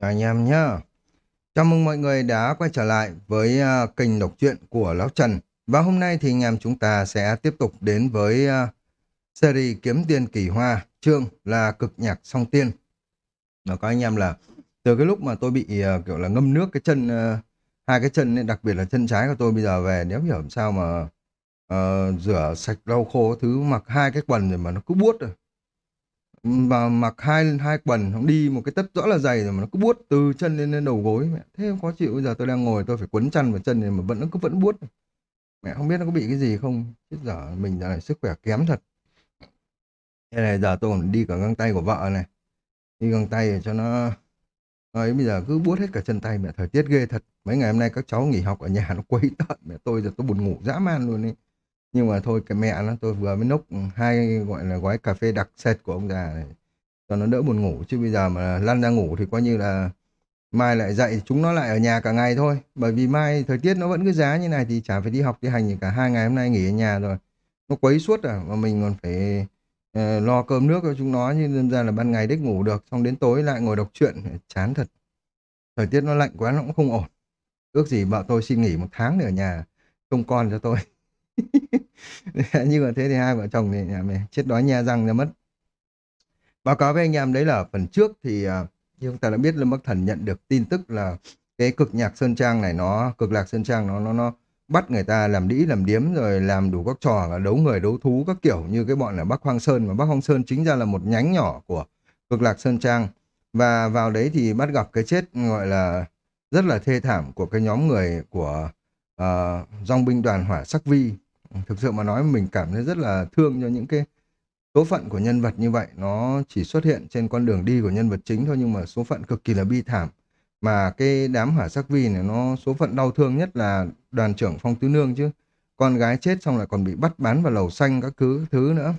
Anh em nhá Chào mừng mọi người đã quay trở lại với uh, kênh đọc truyện của Lão Trần. Và hôm nay thì anh em chúng ta sẽ tiếp tục đến với uh, series Kiếm Tiên Kỳ Hoa, chương là Cực Nhạc Song Tiên. Nó có anh em là từ cái lúc mà tôi bị uh, kiểu là ngâm nước cái chân, uh, hai cái chân ấy, đặc biệt là chân trái của tôi bây giờ về nếu hiểu làm sao mà uh, rửa sạch lau khô thứ mặc hai cái quần rồi mà nó cứ buốt rồi. Mà mặc hai hai quần không đi một cái tất rõ là dày rồi mà nó cứ buốt từ chân lên lên đầu gối. Mẹ, thế khó chịu. Bây giờ tôi đang ngồi tôi phải quấn chăn vào chân này mà vẫn nó cứ vẫn buốt. Mẹ không biết nó có bị cái gì không. Chết giờ mình giờ này sức khỏe kém thật. Thế này, giờ tôi còn đi cả găng tay của vợ này. Đi găng tay để cho nó ấy, bây giờ cứ buốt hết cả chân tay. Mẹ, thời tiết ghê thật. Mấy ngày hôm nay các cháu nghỉ học ở nhà nó quấy tận mẹ, tôi giờ tôi buồn ngủ dã man luôn ấy nhưng mà thôi cái mẹ nó tôi vừa mới nốc hai gọi là gói cà phê đặc sệt của ông già này cho nó đỡ buồn ngủ. Chứ bây giờ mà lăn ra ngủ thì coi như là mai lại dậy chúng nó lại ở nhà cả ngày thôi. Bởi vì mai thời tiết nó vẫn cứ giá như này thì chả phải đi học đi hành gì cả. Hai ngày hôm nay nghỉ ở nhà rồi. Nó quấy suốt à mà mình còn phải uh, lo cơm nước cho chúng nó. Nhưng ra là ban ngày đích ngủ được xong đến tối lại ngồi đọc truyện. Chán thật. Thời tiết nó lạnh quá nó cũng không ổn. Ước gì vợ tôi xin nghỉ một tháng để ở nhà trông con cho tôi. nhưng mà thế thì hai vợ chồng thì nhà mày chết đói nhe răng ra mất. Báo cáo với anh em đấy là ở phần trước thì à, như chúng ta đã biết Lâm Bắc Thần nhận được tin tức là cái cực nhạc Sơn Trang này nó cực lạc Sơn Trang nó nó nó bắt người ta làm đĩ làm điếm rồi làm đủ các trò là đấu người đấu thú các kiểu như cái bọn là Bắc Hoang Sơn. Mà Bắc Hoang Sơn chính ra là một nhánh nhỏ của cực lạc Sơn Trang. Và vào đấy thì bắt gặp cái chết gọi là rất là thê thảm của cái nhóm người của uh, dòng binh đoàn hỏa sắc vi thực sự mà nói mình cảm thấy rất là thương cho những cái số phận của nhân vật như vậy. Nó chỉ xuất hiện trên con đường đi của nhân vật chính thôi, nhưng mà số phận cực kỳ là bi thảm. Mà cái đám hỏa sắc vi này, nó số phận đau thương nhất là đoàn trưởng phong tứ nương chứ. Con gái chết xong lại còn bị bắt bán vào lầu xanh các thứ thứ nữa.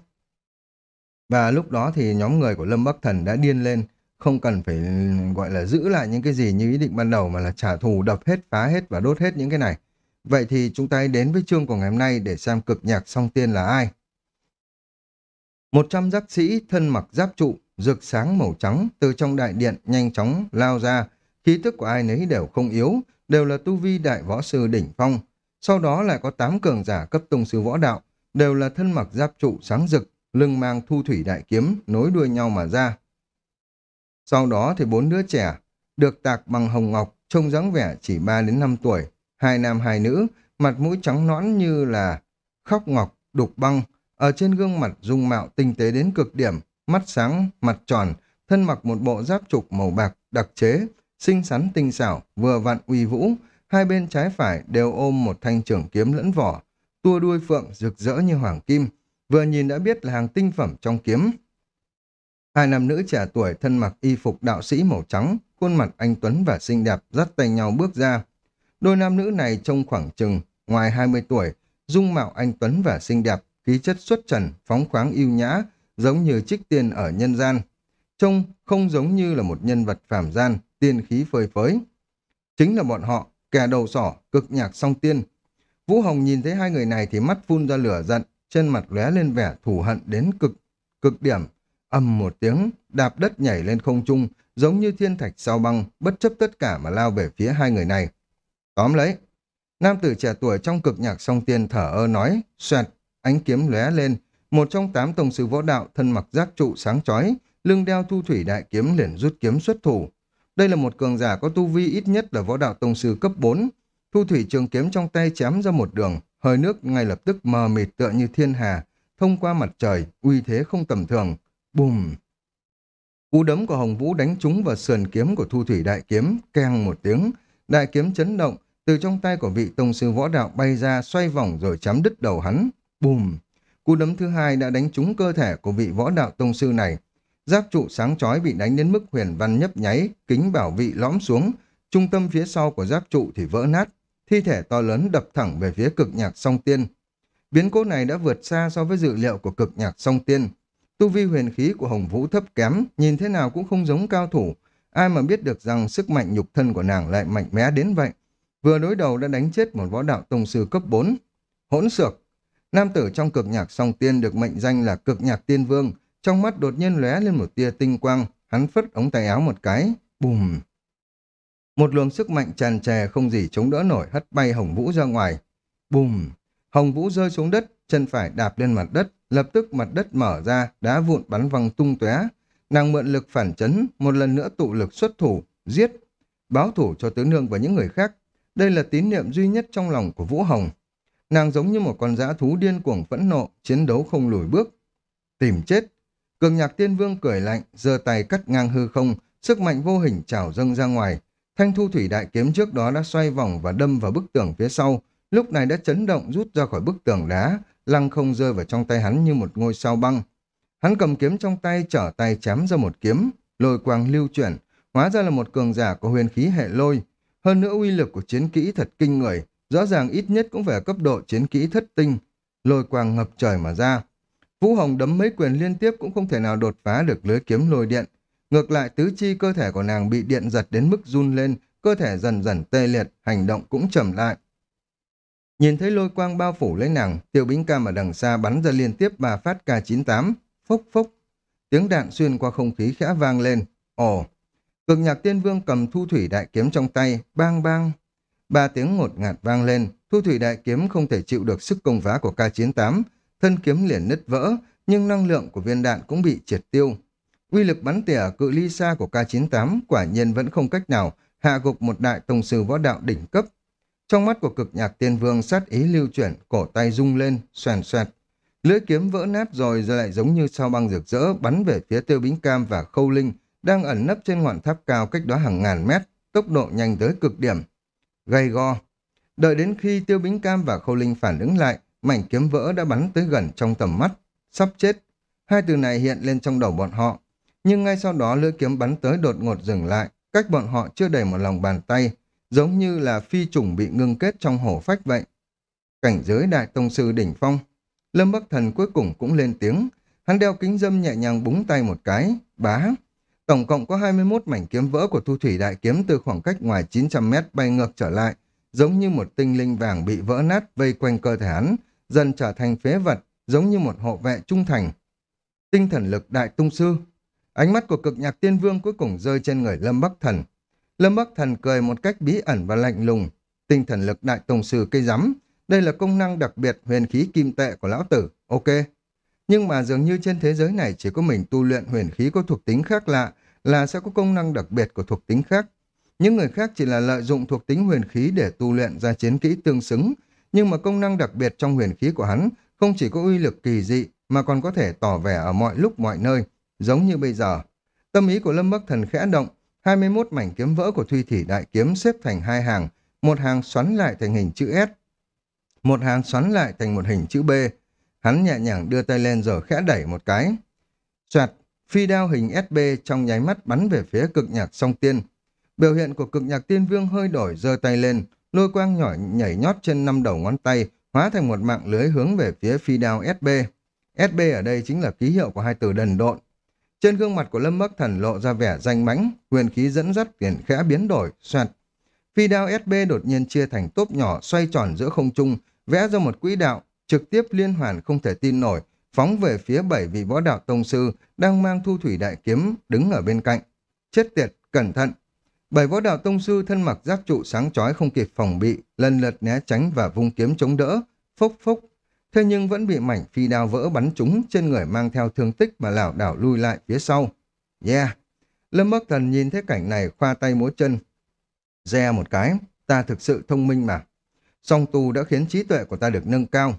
Và lúc đó thì nhóm người của Lâm Bắc Thần đã điên lên. Không cần phải, gọi là giữ lại những cái gì như ý định ban đầu mà là trả thù, đập hết, phá hết và đốt hết những cái này vậy thì chúng ta hãy đến với chương của ngày hôm nay để xem cực nhạc song tiên là ai một trăm giác sĩ thân mặc giáp trụ, rực sáng màu trắng từ trong đại điện nhanh chóng lao ra. Khí tức của ai nấy đều không yếu, đều là tu vi đại võ sư đỉnh phong. Sau đó lại có tám cường giả cấp tông sư võ đạo, đều là thân mặc giáp trụ sáng rực, lưng mang thu thủy đại kiếm, nối đuôi nhau mà ra. Sau đó thì bốn đứa trẻ, được tạc bằng hồng ngọc, trông dáng vẻ chỉ 3 đến 5 tuổi, hai nam hai nữ, mặt mũi trắng nõn như là khóc ngọc, đục băng, ở trên gương mặt dung mạo tinh tế đến cực điểm, mắt sáng, mặt tròn, thân mặc một bộ giáp trục màu bạc đặc chế, xinh xắn tinh xảo, vừa vặn uy vũ, hai bên trái phải đều ôm một thanh trưởng kiếm lẫn vỏ, tua đuôi phượng rực rỡ như hoàng kim, vừa nhìn đã biết là hàng tinh phẩm trong kiếm. Hai nam nữ trẻ tuổi thân mặc y phục đạo sĩ màu trắng, khuôn mặt anh Tuấn và xinh đẹp dắt tay nhau bước ra. Đôi nam nữ này trông khoảng chừng, ngoài 20 tuổi, dung mạo anh Tuấn và xinh đẹp, khí chất xuất trần, phóng khoáng yêu nhã, giống như trích tiên ở nhân gian. Trông không giống như là một nhân vật phàm gian, tiên khí phơi phới. Chính là bọn họ, kẻ đầu sỏ, cực nhạc song tiên. Vũ Hồng nhìn thấy hai người này thì mắt phun ra lửa giận, trên mặt lóe lên vẻ thù hận đến cực, cực điểm. Âm một tiếng, đạp đất nhảy lên không trung, giống như thiên thạch sao băng, bất chấp tất cả mà lao về phía hai người này. Tóm lấy. Nam tử trẻ tuổi trong cực nhạc song tiên thở ơ nói, xoẹt, ánh kiếm lóe lên, một trong tám tổng sư võ đạo thân mặc giáp trụ sáng chói, lưng đeo thu thủy đại kiếm liền rút kiếm xuất thủ. Đây là một cường giả có tu vi ít nhất là võ đạo tông sư cấp 4. Thu thủy trường kiếm trong tay chém ra một đường, hơi nước ngay lập tức mờ mịt tựa như thiên hà, thông qua mặt trời, uy thế không tầm thường. Bùm! Cú đấm của Hồng Vũ đánh trúng vào sườn kiếm của Thu Thủy Đại Kiếm, keng một tiếng. Đại kiếm chấn động, từ trong tay của vị tông sư võ đạo bay ra, xoay vòng rồi chém đứt đầu hắn. Bùm! Cú đấm thứ hai đã đánh trúng cơ thể của vị võ đạo tông sư này. Giáp trụ sáng chói bị đánh đến mức huyền văn nhấp nháy, kính bảo vị lõm xuống. Trung tâm phía sau của giáp trụ thì vỡ nát. Thi thể to lớn đập thẳng về phía cực nhạc song tiên. Biến cố này đã vượt xa so với dự liệu của cực nhạc song tiên. Tu vi huyền khí của Hồng Vũ thấp kém, nhìn thế nào cũng không giống cao thủ. Ai mà biết được rằng sức mạnh nhục thân của nàng lại mạnh mẽ đến vậy. Vừa đối đầu đã đánh chết một võ đạo tông sư cấp 4. Hỗn xược, Nam tử trong cực nhạc song tiên được mệnh danh là cực nhạc tiên vương, trong mắt đột nhiên lóe lên một tia tinh quang, hắn phất ống tay áo một cái, bùm. Một luồng sức mạnh tràn trề không gì chống đỡ nổi hất bay Hồng Vũ ra ngoài. Bùm! Hồng Vũ rơi xuống đất, chân phải đạp lên mặt đất, lập tức mặt đất mở ra, đá vụn bắn văng tung tóe. Nàng mượn lực phản chấn, một lần nữa tụ lực xuất thủ, giết, báo thủ cho tứ nương và những người khác. Đây là tín niệm duy nhất trong lòng của Vũ Hồng. Nàng giống như một con dã thú điên cuồng phẫn nộ, chiến đấu không lùi bước. Tìm chết. Cường nhạc tiên vương cười lạnh, giơ tay cắt ngang hư không, sức mạnh vô hình trào dâng ra ngoài. Thanh thu thủy đại kiếm trước đó đã xoay vòng và đâm vào bức tường phía sau, lúc này đã chấn động rút ra khỏi bức tường đá, lăng không rơi vào trong tay hắn như một ngôi sao băng. Hắn cầm kiếm trong tay, trở tay chém ra một kiếm, lôi quang lưu chuyển, hóa ra là một cường giả của huyền khí hệ lôi. Hơn nữa uy lực của chiến kỹ thật kinh người, rõ ràng ít nhất cũng phải cấp độ chiến kỹ thất tinh. Lôi quang ngập trời mà ra. Vũ Hồng đấm mấy quyền liên tiếp cũng không thể nào đột phá được lưới kiếm lôi điện. Ngược lại tứ chi cơ thể của nàng bị điện giật đến mức run lên, cơ thể dần dần tê liệt, hành động cũng chậm lại. Nhìn thấy lôi quang bao phủ lấy nàng, tiêu bính cam ở đằng xa bắn ra liên tiếp ba phát K98, phốc phốc. Tiếng đạn xuyên qua không khí khẽ vang lên. Ồ, cực nhạc tiên vương cầm thu thủy đại kiếm trong tay, bang bang. Ba tiếng ngột ngạt vang lên, thu thủy đại kiếm không thể chịu được sức công phá của K98, thân kiếm liền nứt vỡ, nhưng năng lượng của viên đạn cũng bị triệt tiêu. Uy lực bắn tỉa cự ly xa của K98 quả nhiên vẫn không cách nào hạ gục một đại tông sư võ đạo đỉnh cấp. Trong mắt của cực nhạc tiên vương sát ý lưu chuyển, cổ tay rung lên, xoèn xoẹt. Lưỡi kiếm vỡ nát rồi giờ lại giống như sao băng rực rỡ bắn về phía tiêu bính cam và khâu linh đang ẩn nấp trên ngọn tháp cao cách đó hàng ngàn mét, tốc độ nhanh tới cực điểm. Gay go. Đợi đến khi tiêu bính cam và khâu linh phản ứng lại, mảnh kiếm vỡ đã bắn tới gần trong tầm mắt. Sắp chết. Hai từ này hiện lên trong đầu bọn họ. Nhưng ngay sau đó lưỡi kiếm bắn tới đột ngột dừng lại, cách bọn họ chưa đầy một lòng bàn tay, giống như là phi trùng bị ngưng kết trong hổ phách vậy. Cảnh giới đại tông sư đỉnh phong. Lâm Bắc Thần cuối cùng cũng lên tiếng, hắn đeo kính dâm nhẹ nhàng búng tay một cái, bá. Tổng cộng có 21 mảnh kiếm vỡ của thu thủy đại kiếm từ khoảng cách ngoài 900 mét bay ngược trở lại, giống như một tinh linh vàng bị vỡ nát vây quanh cơ thể hắn, dần trở thành phế vật, giống như một hộ vệ trung thành. Tinh thần lực đại tung sư. Ánh mắt của cực nhạc tiên vương cuối cùng rơi trên người Lâm Bắc Thần. Lâm Bắc Thần cười một cách bí ẩn và lạnh lùng. Tinh thần lực đại tông sư cây rắm. Đây là công năng đặc biệt huyền khí kim tệ của lão tử. Ok. Nhưng mà dường như trên thế giới này chỉ có mình tu luyện huyền khí có thuộc tính khác lạ là sẽ có công năng đặc biệt của thuộc tính khác. Những người khác chỉ là lợi dụng thuộc tính huyền khí để tu luyện ra chiến kỹ tương xứng, nhưng mà công năng đặc biệt trong huyền khí của hắn không chỉ có uy lực kỳ dị mà còn có thể tỏ vẻ ở mọi lúc mọi nơi, giống như bây giờ. Tâm ý của Lâm Bắc Thần khẽ động, 21 mảnh kiếm vỡ của Thuy Thủy Đại Kiếm xếp thành hai hàng, một hàng xoắn lại thành hình chữ S, một hàng xoắn lại thành một hình chữ B. Hắn nhẹ nhàng đưa tay lên rồi khẽ đẩy một cái. Xoạt, phi đao hình SB trong nháy mắt bắn về phía cực nhạc song tiên. Biểu hiện của cực nhạc tiên vương hơi đổi giơ tay lên, lôi quang nhỏ nhảy nhót trên năm đầu ngón tay, hóa thành một mạng lưới hướng về phía phi đao SB. SB ở đây chính là ký hiệu của hai từ đần độn. Trên gương mặt của Lâm Bắc Thần lộ ra vẻ danh mãnh, huyền khí dẫn dắt tiền khẽ biến đổi, xoẹt. Phi đao SB đột nhiên chia thành tốp nhỏ xoay tròn giữa không trung, vẽ ra một quỹ đạo, trực tiếp liên hoàn không thể tin nổi, phóng về phía bảy vị võ đạo tông sư đang mang thu thủy đại kiếm đứng ở bên cạnh. Chết tiệt, cẩn thận! Bảy võ đạo tông sư thân mặc giáp trụ sáng chói không kịp phòng bị, lần lượt né tránh và vung kiếm chống đỡ, phốc phốc. Thế nhưng vẫn bị mảnh phi đao vỡ bắn trúng trên người mang theo thương tích mà lảo đảo lui lại phía sau. Yeah! Lâm Bắc Thần nhìn thấy cảnh này khoa tay múa chân. Re một cái, ta thực sự thông minh mà. Song tu đã khiến trí tuệ của ta được nâng cao.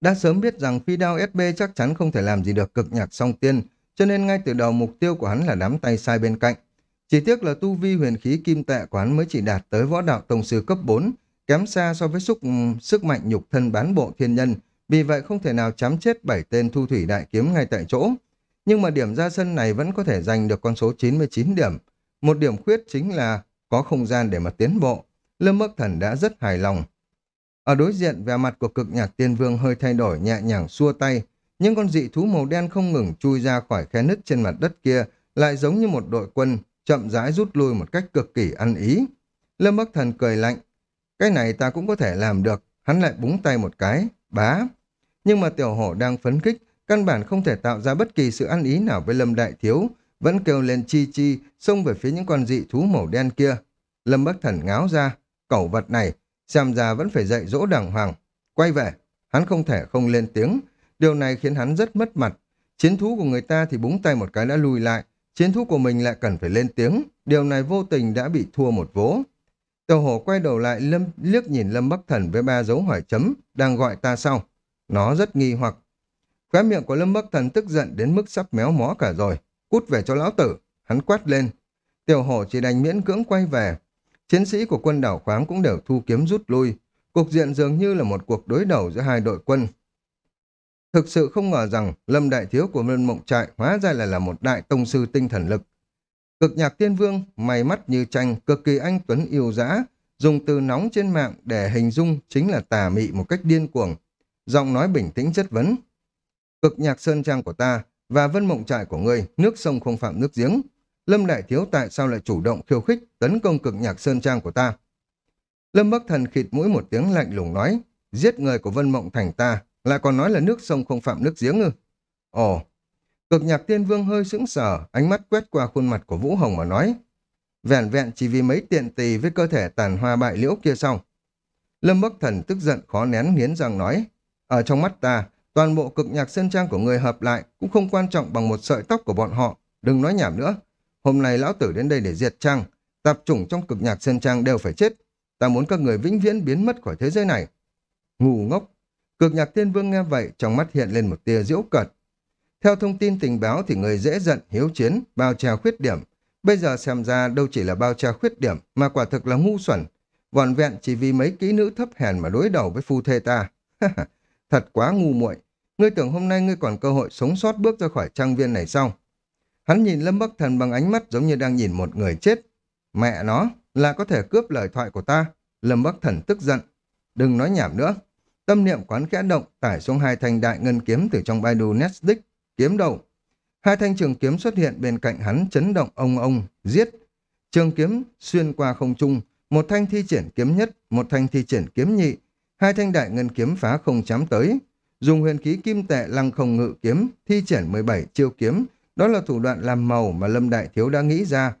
Đã sớm biết rằng phi đao SB chắc chắn không thể làm gì được cực nhạc song tiên, cho nên ngay từ đầu mục tiêu của hắn là đám tay sai bên cạnh. Chỉ tiếc là tu vi huyền khí kim tệ của hắn mới chỉ đạt tới võ đạo tông sư cấp 4, kém xa so với sức, ừ, sức mạnh nhục thân bán bộ thiên nhân, vì vậy không thể nào chám chết bảy tên thu thủy đại kiếm ngay tại chỗ. Nhưng mà điểm ra sân này vẫn có thể giành được con số 99 điểm. Một điểm khuyết chính là có không gian để mà tiến bộ. Lâm Bắc Thần đã rất hài lòng. Ở đối diện, vẻ mặt của cực nhạc tiên vương hơi thay đổi nhẹ nhàng xua tay, nhưng con dị thú màu đen không ngừng chui ra khỏi khe nứt trên mặt đất kia, lại giống như một đội quân, chậm rãi rút lui một cách cực kỳ ăn ý. Lâm Bắc Thần cười lạnh, cái này ta cũng có thể làm được, hắn lại búng tay một cái, bá. Nhưng mà tiểu hổ đang phấn khích, căn bản không thể tạo ra bất kỳ sự ăn ý nào với Lâm Đại Thiếu, vẫn kêu lên chi chi, xông về phía những con dị thú màu đen kia, Lâm Bắc Thần ngáo ra, cẩu vật này, xem ra vẫn phải dạy dỗ đàng hoàng. Quay về, hắn không thể không lên tiếng. Điều này khiến hắn rất mất mặt. Chiến thú của người ta thì búng tay một cái đã lùi lại, chiến thú của mình lại cần phải lên tiếng. Điều này vô tình đã bị thua một vố. Tiểu hổ quay đầu lại lâm liếc nhìn Lâm Bắc Thần với ba dấu hỏi chấm, đang gọi ta sau. Nó rất nghi hoặc. Khóe miệng của Lâm Bắc Thần tức giận đến mức sắp méo mó cả rồi. Cút về cho lão tử. Hắn quát lên. Tiểu hổ chỉ đành miễn cưỡng quay về. Chiến sĩ của quân đảo khoáng cũng đều thu kiếm rút lui. Cục diện dường như là một cuộc đối đầu giữa hai đội quân. Thực sự không ngờ rằng Lâm Đại Thiếu của Vân Mộng Trại hóa ra lại là một đại tông sư tinh thần lực. Cực nhạc tiên vương, mày mắt như tranh, cực kỳ anh tuấn yêu dã, dùng từ nóng trên mạng để hình dung chính là tà mị một cách điên cuồng. Giọng nói bình tĩnh chất vấn. Cực nhạc sơn trang của ta và vân mộng trại của ngươi, nước sông không phạm nước giếng. Lâm Đại Thiếu tại sao lại chủ động khiêu khích tấn công cực nhạc sơn trang của ta? Lâm Bắc Thần khịt mũi một tiếng lạnh lùng nói, giết người của Vân Mộng Thành ta, lại còn nói là nước sông không phạm nước giếng ư? Ồ, cực nhạc tiên vương hơi sững sờ, ánh mắt quét qua khuôn mặt của Vũ Hồng mà nói, vẹn vẹn chỉ vì mấy tiện tì với cơ thể tàn hoa bại liễu kia xong. Lâm Bắc Thần tức giận khó nén nghiến răng nói, ở trong mắt ta, toàn bộ cực nhạc sơn trang của người hợp lại cũng không quan trọng bằng một sợi tóc của bọn họ, đừng nói nhảm nữa. Hôm nay lão tử đến đây để diệt trang, tạp chủng trong cực nhạc sơn trang đều phải chết. Ta muốn các người vĩnh viễn biến mất khỏi thế giới này. Ngu ngốc. Cực nhạc tiên vương nghe vậy, trong mắt hiện lên một tia diễu cợt. Theo thông tin tình báo thì người dễ giận, hiếu chiến, bao trà khuyết điểm. Bây giờ xem ra đâu chỉ là bao trà khuyết điểm, mà quả thực là ngu xuẩn. Vòn vẹn chỉ vì mấy kỹ nữ thấp hèn mà đối đầu với phu thê ta. Thật quá ngu muội. Ngươi tưởng hôm nay ngươi còn cơ hội sống sót bước ra khỏi trang viên này sao? Hắn nhìn Lâm Bắc Thần bằng ánh mắt giống như đang nhìn một người chết. Mẹ nó, là có thể cướp lời thoại của ta. Lâm Bắc Thần tức giận. Đừng nói nhảm nữa. Tâm niệm quán khẽ động, tải xuống hai thanh đại ngân kiếm từ trong Baidu Netflix. Kiếm đầu. Hai thanh trường kiếm xuất hiện bên cạnh hắn chấn động ông ông, giết. Trường kiếm xuyên qua không trung, một thanh thi triển kiếm nhất, một thanh thi triển kiếm nhị. Hai thanh đại ngân kiếm phá không chám tới. Dùng huyền khí kim tệ lăng không ngự kiếm, thi triển 17 chiêu kiếm, đó là thủ đoạn làm màu mà Lâm Đại Thiếu đã nghĩ ra.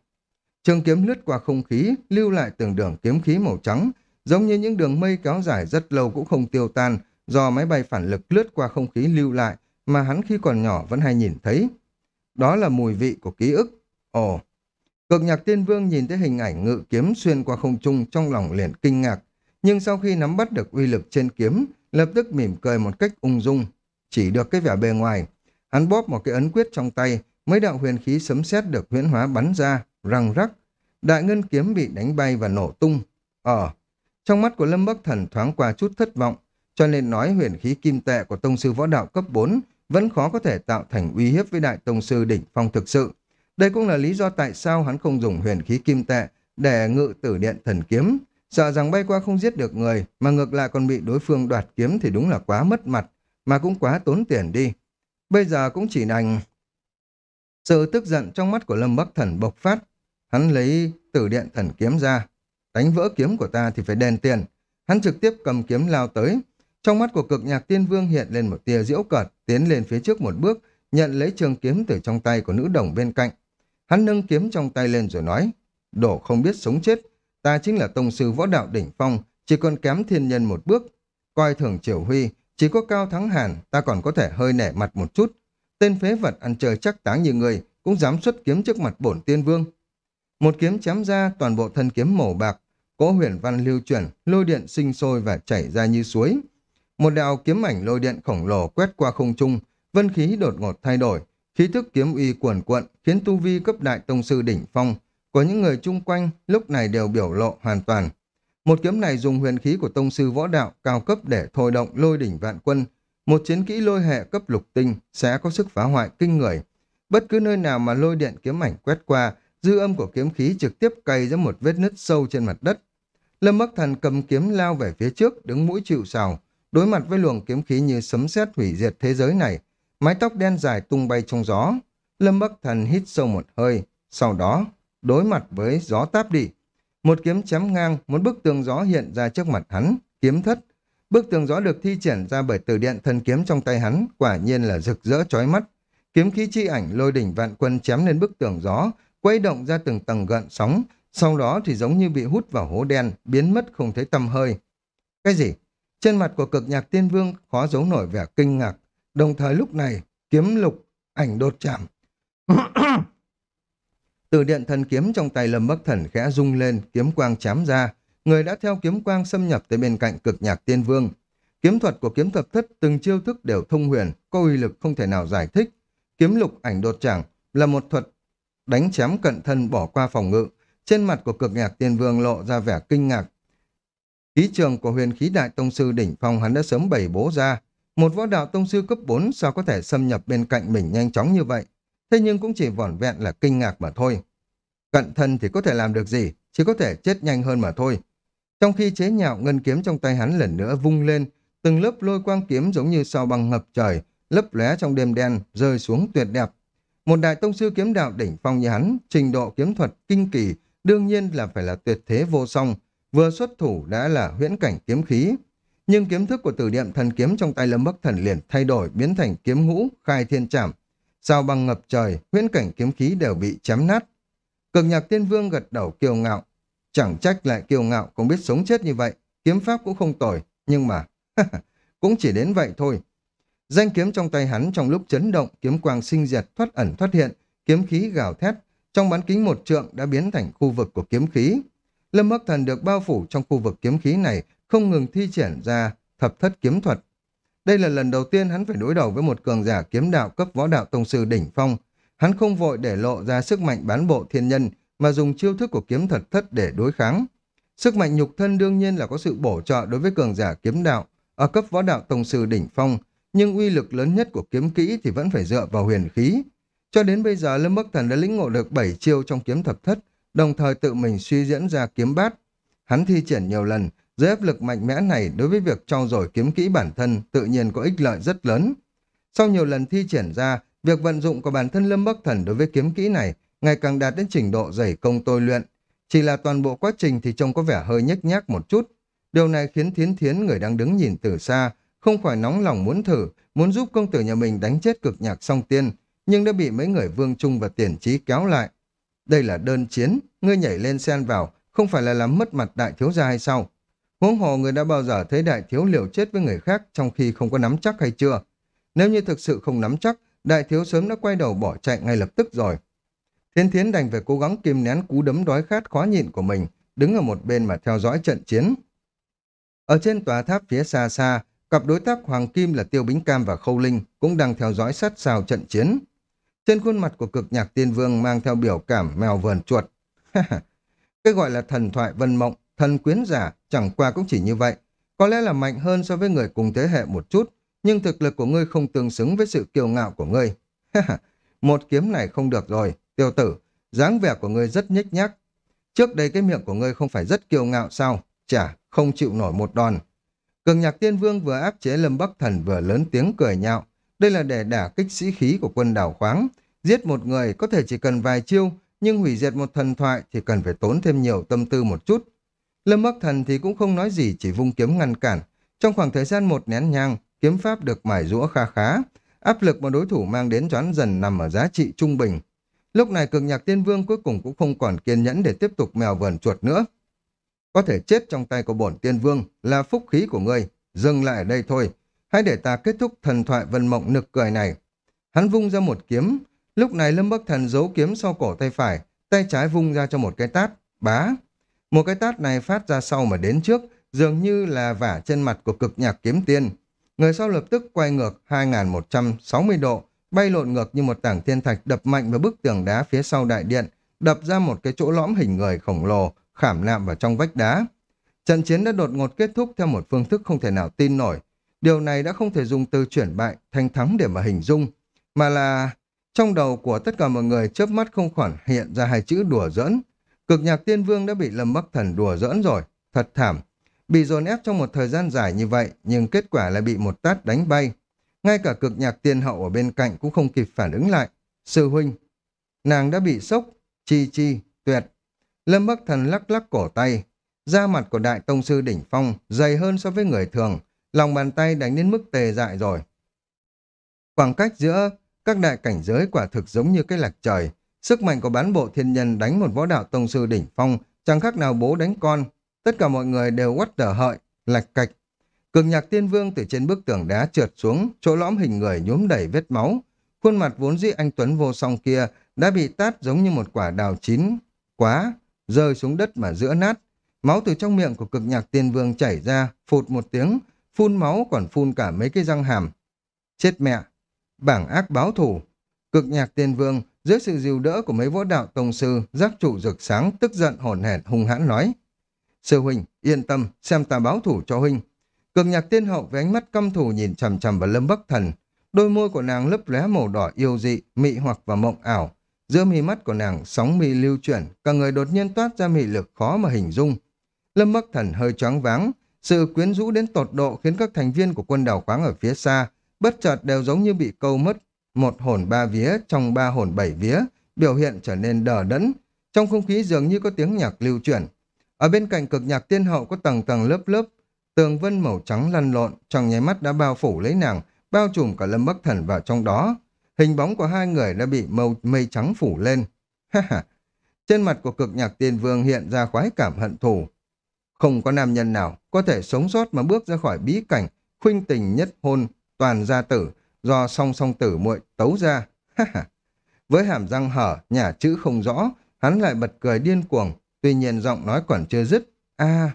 Trường kiếm lướt qua không khí, lưu lại từng đường kiếm khí màu trắng, giống như những đường mây kéo dài rất lâu cũng không tiêu tan, do máy bay phản lực lướt qua không khí lưu lại, mà hắn khi còn nhỏ vẫn hay nhìn thấy. Đó là mùi vị của ký ức. Ồ! Cực nhạc tiên vương nhìn thấy hình ảnh ngự kiếm xuyên qua không trung trong lòng liền kinh ngạc, nhưng sau khi nắm bắt được uy lực trên kiếm, lập tức mỉm cười một cách ung dung. Chỉ được cái vẻ bề ngoài, hắn bóp một cái ấn quyết trong tay, mấy đạo huyền khí sấm sét được huyễn hóa bắn ra, răng rắc. Đại ngân kiếm bị đánh bay và nổ tung. Ờ, trong mắt của Lâm Bắc Thần thoáng qua chút thất vọng, cho nên nói huyền khí kim tệ của tông sư võ đạo cấp 4 vẫn khó có thể tạo thành uy hiếp với đại tông sư đỉnh phong thực sự. Đây cũng là lý do tại sao hắn không dùng huyền khí kim tệ để ngự tử điện thần kiếm, sợ rằng bay qua không giết được người, mà ngược lại còn bị đối phương đoạt kiếm thì đúng là quá mất mặt, mà cũng quá tốn tiền đi. Bây giờ cũng chỉ đành... Sự tức giận trong mắt của Lâm Bắc Thần bộc phát, hắn lấy tử điện thần kiếm ra, đánh vỡ kiếm của ta thì phải đền tiền. Hắn trực tiếp cầm kiếm lao tới, trong mắt của cực nhạc tiên vương hiện lên một tia diễu cợt, tiến lên phía trước một bước, nhận lấy trường kiếm từ trong tay của nữ đồng bên cạnh. Hắn nâng kiếm trong tay lên rồi nói, đổ không biết sống chết, ta chính là tông sư võ đạo đỉnh phong, chỉ còn kém thiên nhân một bước. Coi thường triều huy, chỉ có cao thắng hàn, ta còn có thể hơi nẻ mặt một chút. Tên phế vật ăn chơi chắc táng như người, cũng dám xuất kiếm trước mặt bổn tiên vương. Một kiếm chém ra, toàn bộ thân kiếm màu bạc, cỗ huyền văn lưu chuyển, lôi điện sinh sôi và chảy ra như suối. Một đạo kiếm ảnh lôi điện khổng lồ quét qua không trung, vân khí đột ngột thay đổi, khí thức kiếm uy cuồn cuộn khiến tu vi cấp đại tông sư đỉnh phong của những người chung quanh lúc này đều biểu lộ hoàn toàn. Một kiếm này dùng huyền khí của tông sư võ đạo cao cấp để thôi động lôi đỉnh vạn quân. Một chiến kỹ lôi hệ cấp lục tinh sẽ có sức phá hoại kinh người. Bất cứ nơi nào mà lôi điện kiếm ảnh quét qua, dư âm của kiếm khí trực tiếp cày ra một vết nứt sâu trên mặt đất. Lâm Bắc Thần cầm kiếm lao về phía trước, đứng mũi chịu sào, đối mặt với luồng kiếm khí như sấm sét hủy diệt thế giới này. Mái tóc đen dài tung bay trong gió. Lâm Bắc Thần hít sâu một hơi, sau đó đối mặt với gió táp đi. Một kiếm chém ngang, một bức tường gió hiện ra trước mặt hắn, kiếm thất. Bức tường gió được thi triển ra bởi từ điện thần kiếm trong tay hắn, quả nhiên là rực rỡ chói mắt. Kiếm khí chi ảnh lôi đỉnh vạn quân chém lên bức tường gió, quay động ra từng tầng gợn sóng, sau đó thì giống như bị hút vào hố đen, biến mất không thấy tăm hơi. Cái gì? Trên mặt của cực nhạc tiên vương khó giấu nổi vẻ kinh ngạc, đồng thời lúc này kiếm lục, ảnh đột chạm. Từ điện thần kiếm trong tay Lâm Bắc Thần khẽ rung lên, kiếm quang chám ra, người đã theo kiếm quang xâm nhập tới bên cạnh cực nhạc tiên vương. Kiếm thuật của kiếm thập thất từng chiêu thức đều thông huyền, có uy lực không thể nào giải thích. Kiếm lục ảnh đột chẳng là một thuật đánh chém cận thân bỏ qua phòng ngự. Trên mặt của cực nhạc tiên vương lộ ra vẻ kinh ngạc. Khí trường của huyền khí đại tông sư đỉnh phong hắn đã sớm bày bố ra. Một võ đạo tông sư cấp 4 sao có thể xâm nhập bên cạnh mình nhanh chóng như vậy. Thế nhưng cũng chỉ vỏn vẹn là kinh ngạc mà thôi. Cận thân thì có thể làm được gì, chỉ có thể chết nhanh hơn mà thôi. Trong khi chế nhạo ngân kiếm trong tay hắn lần nữa vung lên, từng lớp lôi quang kiếm giống như sao băng ngập trời, lấp lóe trong đêm đen, rơi xuống tuyệt đẹp. Một đại tông sư kiếm đạo đỉnh phong như hắn, trình độ kiếm thuật kinh kỳ, đương nhiên là phải là tuyệt thế vô song, vừa xuất thủ đã là huyễn cảnh kiếm khí. Nhưng kiếm thức của tử điện thần kiếm trong tay Lâm Bắc Thần liền thay đổi biến thành kiếm ngũ, khai thiên trảm. Sao băng ngập trời, huyễn cảnh kiếm khí đều bị chém nát. Cực nhạc tiên vương gật đầu kiêu ngạo. Chẳng trách lại kiêu ngạo cũng biết sống chết như vậy, kiếm pháp cũng không tồi, nhưng mà cũng chỉ đến vậy thôi. Danh kiếm trong tay hắn trong lúc chấn động, kiếm quang sinh diệt thoát ẩn thoát hiện, kiếm khí gào thét, trong bán kính một trượng đã biến thành khu vực của kiếm khí. Lâm Bắc Thần được bao phủ trong khu vực kiếm khí này, không ngừng thi triển ra thập thất kiếm thuật. Đây là lần đầu tiên hắn phải đối đầu với một cường giả kiếm đạo cấp võ đạo tông sư đỉnh phong. Hắn không vội để lộ ra sức mạnh bán bộ thiên nhân, mà dùng chiêu thức của kiếm thật thất để đối kháng. Sức mạnh nhục thân đương nhiên là có sự bổ trợ đối với cường giả kiếm đạo, ở cấp võ đạo tông sư đỉnh phong, nhưng uy lực lớn nhất của kiếm kỹ thì vẫn phải dựa vào huyền khí. Cho đến bây giờ Lâm Bắc Thần đã lĩnh ngộ được 7 chiêu trong kiếm thập thất, đồng thời tự mình suy diễn ra kiếm bát. Hắn thi triển nhiều lần, dưới áp lực mạnh mẽ này đối với việc trau dồi kiếm kỹ bản thân tự nhiên có ích lợi rất lớn. Sau nhiều lần thi triển ra, việc vận dụng của bản thân Lâm Bắc Thần đối với kiếm kỹ này ngày càng đạt đến trình độ dày công tôi luyện. Chỉ là toàn bộ quá trình thì trông có vẻ hơi nhếch nhác một chút. Điều này khiến Thiến Thiến người đang đứng nhìn từ xa, không khỏi nóng lòng muốn thử, muốn giúp công tử nhà mình đánh chết cực nhạc song tiên, nhưng đã bị mấy người vương trung và tiền trí kéo lại. Đây là đơn chiến, ngươi nhảy lên xen vào, không phải là làm mất mặt đại thiếu gia hay sao? Huống hồ người đã bao giờ thấy đại thiếu liều chết với người khác trong khi không có nắm chắc hay chưa? Nếu như thực sự không nắm chắc, đại thiếu sớm đã quay đầu bỏ chạy ngay lập tức rồi. Thiên thiến đành phải cố gắng kìm nén cú đấm đói khát khó nhịn của mình, đứng ở một bên mà theo dõi trận chiến. Ở trên tòa tháp phía xa xa, cặp đối tác Hoàng Kim là Tiêu Bính Cam và Khâu Linh cũng đang theo dõi sát sao trận chiến. Trên khuôn mặt của cực nhạc tiên vương mang theo biểu cảm mèo vờn chuột. cái gọi là thần thoại vân mộng, thần quyến giả, chẳng qua cũng chỉ như vậy. Có lẽ là mạnh hơn so với người cùng thế hệ một chút, nhưng thực lực của ngươi không tương xứng với sự kiêu ngạo của ngươi. một kiếm này không được rồi, tiêu tử, dáng vẻ của ngươi rất nhếch nhác. Trước đây cái miệng của ngươi không phải rất kiêu ngạo sao? Chả, không chịu nổi một đòn. Cường nhạc tiên vương vừa áp chế lâm bắc thần vừa lớn tiếng cười nhạo. Đây là để đả kích sĩ khí của quân đảo khoáng. Giết một người có thể chỉ cần vài chiêu, nhưng hủy diệt một thần thoại thì cần phải tốn thêm nhiều tâm tư một chút. Lâm Bắc Thần thì cũng không nói gì chỉ vung kiếm ngăn cản. Trong khoảng thời gian một nén nhang, kiếm pháp được mài rũa kha khá. Áp lực mà đối thủ mang đến choán dần nằm ở giá trị trung bình. Lúc này cực nhạc tiên vương cuối cùng cũng không còn kiên nhẫn để tiếp tục mèo vờn chuột nữa. Có thể chết trong tay của bổn tiên vương là phúc khí của ngươi. Dừng lại ở đây thôi. Hãy để ta kết thúc thần thoại vân mộng nực cười này. Hắn vung ra một kiếm. Lúc này Lâm Bắc Thần giấu kiếm sau cổ tay phải. Tay trái vung ra cho một cái tát. Bá. Một cái tát này phát ra sau mà đến trước. Dường như là vả trên mặt của cực nhạc kiếm tiên. Người sau lập tức quay ngược 2160 độ. Bay lộn ngược như một tảng thiên thạch đập mạnh vào bức tường đá phía sau đại điện. Đập ra một cái chỗ lõm hình người khổng lồ khảm nạm vào trong vách đá. Trận chiến đã đột ngột kết thúc theo một phương thức không thể nào tin nổi. Điều này đã không thể dùng từ chuyển bại thành thắng để mà hình dung, mà là trong đầu của tất cả mọi người chớp mắt không khoản hiện ra hai chữ đùa giỡn. Cực nhạc tiên vương đã bị Lâm Bắc Thần đùa giỡn rồi, thật thảm. Bị dồn ép trong một thời gian dài như vậy, nhưng kết quả là bị một tát đánh bay. Ngay cả cực nhạc tiên hậu ở bên cạnh cũng không kịp phản ứng lại. Sư huynh, nàng đã bị sốc, chi chi, tuyệt. Lâm Bắc Thần lắc lắc cổ tay. Da mặt của đại tông sư đỉnh phong dày hơn so với người thường. Lòng bàn tay đánh đến mức tề dại rồi. Khoảng cách giữa các đại cảnh giới quả thực giống như cái lạc trời. Sức mạnh của bán bộ thiên nhân đánh một võ đạo tông sư đỉnh phong, chẳng khác nào bố đánh con. Tất cả mọi người đều quắt tờ hợi, lạch cạch. Cực nhạc tiên vương từ trên bức tường đá trượt xuống, chỗ lõm hình người nhuốm đầy vết máu. Khuôn mặt vốn dĩ anh Tuấn vô song kia đã bị tát giống như một quả đào chín, quá, rơi xuống đất mà giữa nát. Máu từ trong miệng của cực nhạc tiên vương chảy ra, phụt một tiếng, phun máu còn phun cả mấy cái răng hàm. Chết mẹ! Bảng ác báo thủ! Cực nhạc tiên vương, dưới sự dìu đỡ của mấy võ đạo tông sư, giác trụ rực sáng, tức giận hồn hển hung hãn nói. Sư huynh, yên tâm, xem ta báo thủ cho huynh. cường nhạc tiên hậu với ánh mắt căm thù nhìn chằm chằm vào lâm bắc thần. Đôi môi của nàng lấp lóe màu đỏ yêu dị, mị hoặc và mộng ảo. Giữa mi mắt của nàng sóng mi lưu chuyển, cả người đột nhiên toát ra mị lực khó mà hình dung. Lâm bắc thần hơi choáng váng, sự quyến rũ đến tột độ khiến các thành viên của quân đảo khoáng ở phía xa bất chợt đều giống như bị câu mất một hồn ba vía trong ba hồn bảy vía, biểu hiện trở nên đờ đẫn. Trong không khí dường như có tiếng nhạc lưu chuyển. Ở bên cạnh cực nhạc tiên hậu có tầng tầng lớp lớp, tường vân màu trắng lăn lộn, trong nháy mắt đã bao phủ lấy nàng, bao trùm cả lâm bắc thần vào trong đó. Hình bóng của hai người đã bị màu mây trắng phủ lên. Ha ha! Trên mặt của cực nhạc tiên vương hiện ra khoái cảm hận thù. Không có nam nhân nào có thể sống sót mà bước ra khỏi bí cảnh, khuynh tình nhất hôn, toàn gia tử, do song song tử muội tấu ra. Với hàm răng hở, nhà chữ không rõ, hắn lại bật cười điên cuồng, tuy nhiên giọng nói còn chưa dứt. a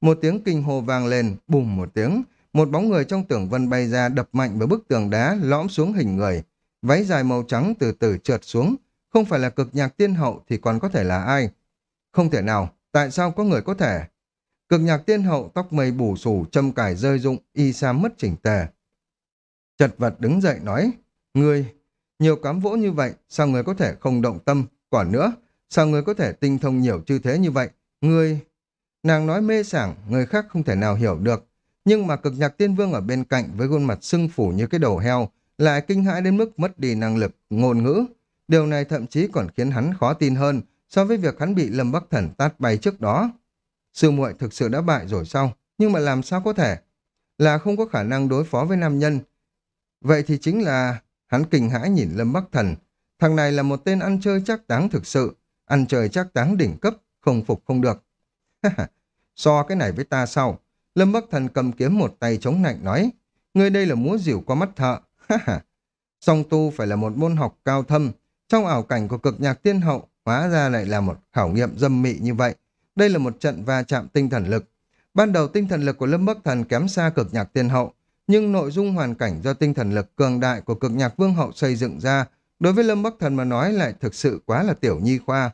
một tiếng kinh hô vang lên, bùm một tiếng, một bóng người trong tưởng vân bay ra đập mạnh vào bức tường đá lõm xuống hình người. Váy dài màu trắng từ từ trượt xuống, không phải là cực nhạc tiên hậu thì còn có thể là ai? Không thể nào, tại sao có người có thể? Cực nhạc tiên hậu tóc mây bù xù, châm cải rơi rụng, y sa mất chỉnh tề. Chật vật đứng dậy nói, Ngươi, nhiều cám vỗ như vậy, sao người có thể không động tâm? Còn nữa, sao người có thể tinh thông nhiều chư thế như vậy? Ngươi... Nàng nói mê sảng, người khác không thể nào hiểu được. Nhưng mà cực nhạc tiên vương ở bên cạnh với khuôn mặt sưng phủ như cái đầu heo, lại kinh hãi đến mức mất đi năng lực, ngôn ngữ. Điều này thậm chí còn khiến hắn khó tin hơn so với việc hắn bị Lâm Bắc Thần tát bay trước đó. Sư muội thực sự đã bại rồi sao? Nhưng mà làm sao có thể? Là không có khả năng đối phó với nam nhân, Vậy thì chính là hắn kinh hãi nhìn Lâm Bắc Thần. Thằng này là một tên ăn chơi chắc táng thực sự, ăn chơi chắc táng đỉnh cấp, không phục không được. so cái này với ta sau. Lâm Bắc Thần cầm kiếm một tay chống nạnh nói, người đây là múa dịu qua mắt thợ. Song tu phải là một môn học cao thâm, trong ảo cảnh của cực nhạc tiên hậu, hóa ra lại là một khảo nghiệm dâm mị như vậy. Đây là một trận va chạm tinh thần lực. Ban đầu tinh thần lực của Lâm Bắc Thần kém xa cực nhạc tiên hậu, nhưng nội dung hoàn cảnh do tinh thần lực cường đại của cực nhạc vương hậu xây dựng ra, đối với Lâm Bắc Thần mà nói lại thực sự quá là tiểu nhi khoa.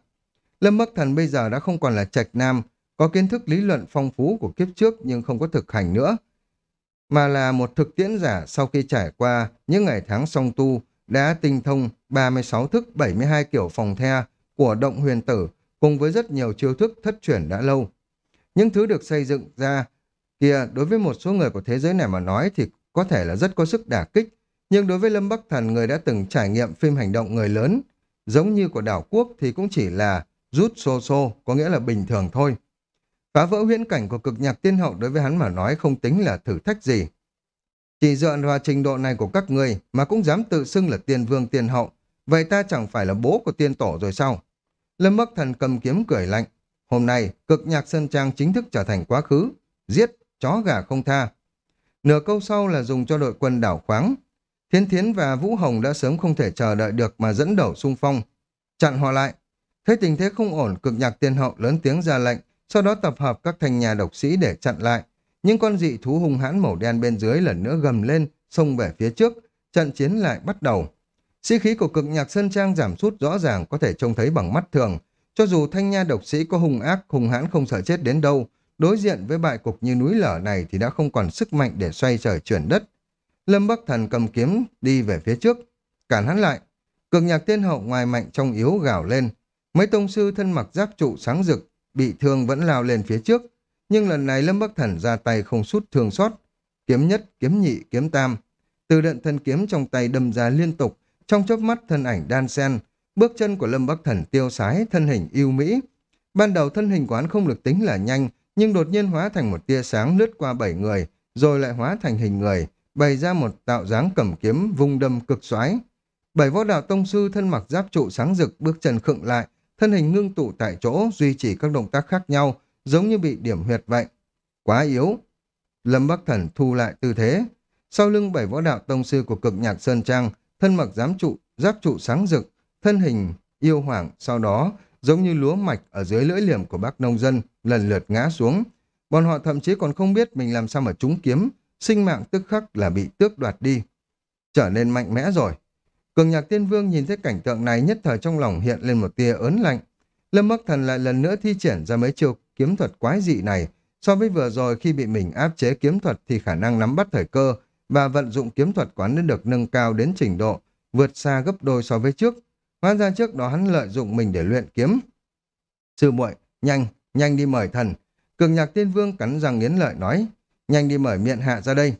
Lâm Bắc Thần bây giờ đã không còn là trạch nam, có kiến thức lý luận phong phú của kiếp trước nhưng không có thực hành nữa, mà là một thực tiễn giả sau khi trải qua những ngày tháng song tu, đã tinh thông 36 thức 72 kiểu phòng the của động huyền tử cùng với rất nhiều chiêu thức thất truyền đã lâu. Những thứ được xây dựng ra kia đối với một số người của thế giới này mà nói thì có thể là rất có sức đả kích, nhưng đối với Lâm Bắc Thần người đã từng trải nghiệm phim hành động người lớn, giống như của đảo quốc thì cũng chỉ là rút xô xô, có nghĩa là bình thường thôi. Phá vỡ huyễn cảnh của cực nhạc tiên hậu đối với hắn mà nói không tính là thử thách gì. Chỉ dựa vào trình độ này của các người mà cũng dám tự xưng là tiên vương tiên hậu, vậy ta chẳng phải là bố của tiên tổ rồi sao? Lâm Bắc Thần cầm kiếm cười lạnh. Hôm nay, cực nhạc Sơn Trang chính thức trở thành quá khứ. Giết, chó gà không tha. Nửa câu sau là dùng cho đội quân đảo khoáng. Thiên Thiến và Vũ Hồng đã sớm không thể chờ đợi được mà dẫn đầu xung phong. Chặn họ lại. Thấy tình thế không ổn, cực nhạc tiên hậu lớn tiếng ra lệnh, sau đó tập hợp các thành nhà độc sĩ để chặn lại. Những con dị thú hung hãn màu đen bên dưới lần nữa gầm lên, xông về phía trước. Trận chiến lại bắt đầu. Sĩ khí của cực nhạc Sơn Trang giảm sút rõ ràng có thể trông thấy bằng mắt thường. Cho dù thanh nha độc sĩ có hung ác, hung hãn không sợ chết đến đâu, đối diện với bại cục như núi lở này thì đã không còn sức mạnh để xoay trời chuyển đất. Lâm Bắc Thần cầm kiếm đi về phía trước, cản hắn lại. Cực nhạc tiên hậu ngoài mạnh trong yếu gào lên. Mấy tông sư thân mặc giáp trụ sáng rực, bị thương vẫn lao lên phía trước. Nhưng lần này Lâm Bắc Thần ra tay không sút thương xót. Kiếm nhất, kiếm nhị, kiếm tam. Từ đợn thân kiếm trong tay đâm ra liên tục, trong chớp mắt thân ảnh đan sen. Bước chân của Lâm Bắc Thần tiêu sái, thân hình yêu mỹ. Ban đầu thân hình quán không được tính là nhanh, nhưng đột nhiên hóa thành một tia sáng lướt qua bảy người, rồi lại hóa thành hình người, bày ra một tạo dáng cầm kiếm vung đâm cực xoái. Bảy võ đạo tông sư thân mặc giáp trụ sáng rực bước chân khựng lại, thân hình ngưng tụ tại chỗ duy trì các động tác khác nhau, giống như bị điểm huyệt vậy. Quá yếu. Lâm Bắc Thần thu lại tư thế. Sau lưng bảy võ đạo tông sư của cực nhạc Sơn Trang, thân mặc giám trụ, giáp trụ sáng rực, thân hình yêu hoàng, sau đó giống như lúa mạch ở dưới lưỡi liềm của bác nông dân, lần lượt ngã xuống. Bọn họ thậm chí còn không biết mình làm sao mà trúng kiếm, sinh mạng tức khắc là bị tước đoạt đi. Trở nên mạnh mẽ rồi. Cường nhạc tiên vương nhìn thấy cảnh tượng này nhất thời trong lòng hiện lên một tia ớn lạnh. Lâm Bắc Thần lại lần nữa thi triển ra mấy chiêu kiếm thuật quái dị này. So với vừa rồi khi bị mình áp chế kiếm thuật thì khả năng nắm bắt thời cơ và vận dụng kiếm thuật quán đã được nâng cao đến trình độ vượt xa gấp đôi so với trước. Hóa ra trước đó hắn lợi dụng mình để luyện kiếm. Sư muội, nhanh, nhanh đi mời thần. Cường nhạc tiên vương cắn răng nghiến lợi nói, nhanh đi mời miệng hạ ra đây.